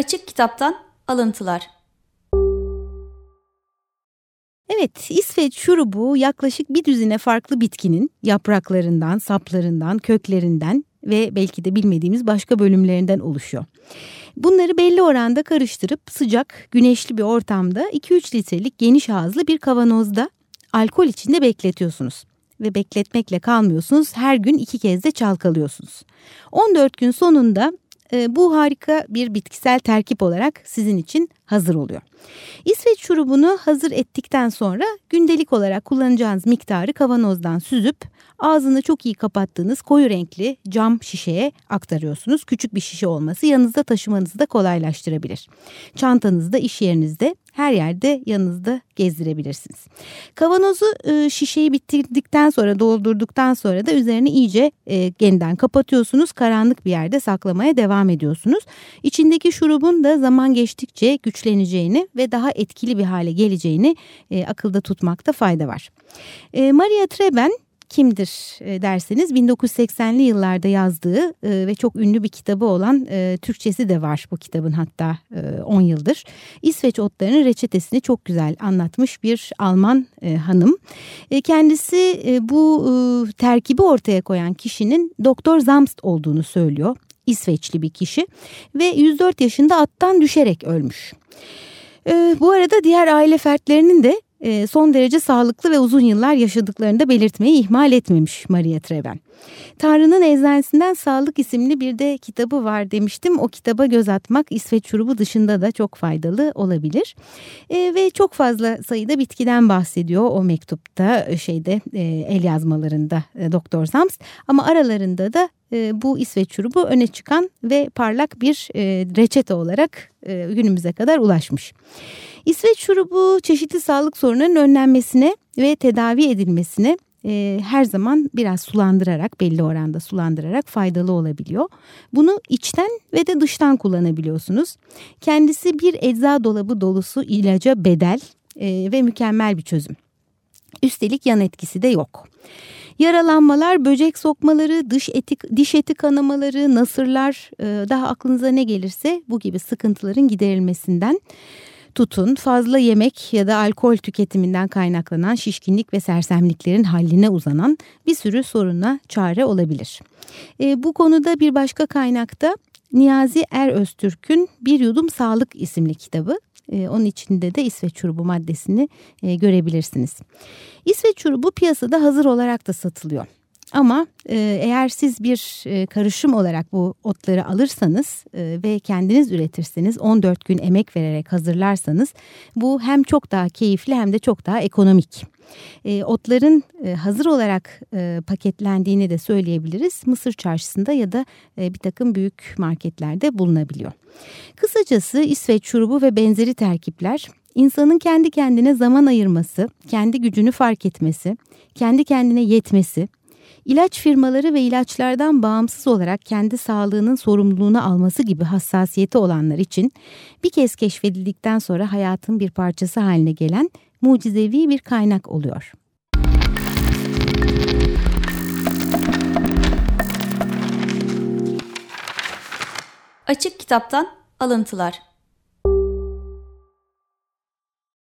Kitaptan Alıntılar Evet, İsveç şurubu yaklaşık bir düzine farklı bitkinin yapraklarından, saplarından, köklerinden ve belki de bilmediğimiz başka bölümlerinden oluşuyor. Bunları belli oranda karıştırıp sıcak, güneşli bir ortamda 2-3 litrelik geniş ağızlı bir kavanozda alkol içinde bekletiyorsunuz. Ve bekletmekle kalmıyorsunuz, her gün iki kez de çalkalıyorsunuz. 14 gün sonunda bu harika bir bitkisel terkip olarak sizin için hazır oluyor. İsveç şurubunu hazır ettikten sonra gündelik olarak kullanacağınız miktarı kavanozdan süzüp ağzını çok iyi kapattığınız koyu renkli cam şişeye aktarıyorsunuz. Küçük bir şişe olması yanınızda taşımanızı da kolaylaştırabilir. Çantanızda, iş yerinizde her yerde yanınızda gezdirebilirsiniz. Kavanozu e, şişeyi bitirdikten sonra doldurduktan sonra da üzerine iyice e, yeniden kapatıyorsunuz. Karanlık bir yerde saklamaya devam ediyorsunuz. İçindeki şurubun da zaman geçtikçe güçleneceğini ve daha etkili bir hale geleceğini e, akılda tutmakta fayda var. E, Maria Treben kimdir e, derseniz 1980'li yıllarda yazdığı e, ve çok ünlü bir kitabı olan e, Türkçesi de var bu kitabın hatta 10 yıldır. İsveç otlarının reçetesini çok güzel anlatmış bir Alman hanım. Kendisi bu terkibi ortaya koyan kişinin Doktor Zamst olduğunu söylüyor. İsveçli bir kişi ve 104 yaşında attan düşerek ölmüş. bu arada diğer aile fertlerinin de e, son derece sağlıklı ve uzun yıllar yaşadıklarını da belirtmeyi ihmal etmemiş Maria Treven. Tanrı'nın Eczanesinden Sağlık isimli bir de kitabı var demiştim. O kitaba göz atmak İsveç şurubu dışında da çok faydalı olabilir. E, ve çok fazla sayıda bitkiden bahsediyor o mektupta e, şeyde e, el yazmalarında e, Doktor Sams. Ama aralarında da e, bu İsveç şurubu öne çıkan ve parlak bir e, reçete olarak e, günümüze kadar ulaşmış. İsveç şurubu çeşitli sağlık sorunlarının önlenmesine ve tedavi edilmesine e, her zaman biraz sulandırarak belli oranda sulandırarak faydalı olabiliyor. Bunu içten ve de dıştan kullanabiliyorsunuz. Kendisi bir ecza dolabı dolusu ilaca bedel e, ve mükemmel bir çözüm. Üstelik yan etkisi de yok. Yaralanmalar, böcek sokmaları, dış eti, diş eti kanamaları, nasırlar e, daha aklınıza ne gelirse bu gibi sıkıntıların giderilmesinden tutun fazla yemek ya da alkol tüketiminden kaynaklanan şişkinlik ve sersemliklerin halline uzanan bir sürü soruna çare olabilir. E, bu konuda bir başka kaynakta Niyazi Er Öztürk'ün Bir Yudum Sağlık isimli kitabı. E, onun içinde de İsveç çurubu maddesini e, görebilirsiniz. İsveç çurubu piyasada hazır olarak da satılıyor. Ama e, eğer siz bir e, karışım olarak bu otları alırsanız e, ve kendiniz üretirseniz 14 gün emek vererek hazırlarsanız bu hem çok daha keyifli hem de çok daha ekonomik. Otların hazır olarak paketlendiğini de söyleyebiliriz. Mısır çarşısında ya da e, bir takım büyük marketlerde bulunabiliyor. Kısacası İsveç şurubu ve benzeri terkipler insanın kendi kendine zaman ayırması, kendi gücünü fark etmesi, kendi kendine yetmesi İlaç firmaları ve ilaçlardan bağımsız olarak kendi sağlığının sorumluluğunu alması gibi hassasiyeti olanlar için bir kez keşfedildikten sonra hayatın bir parçası haline gelen mucizevi bir kaynak oluyor. Açık Kitaptan Alıntılar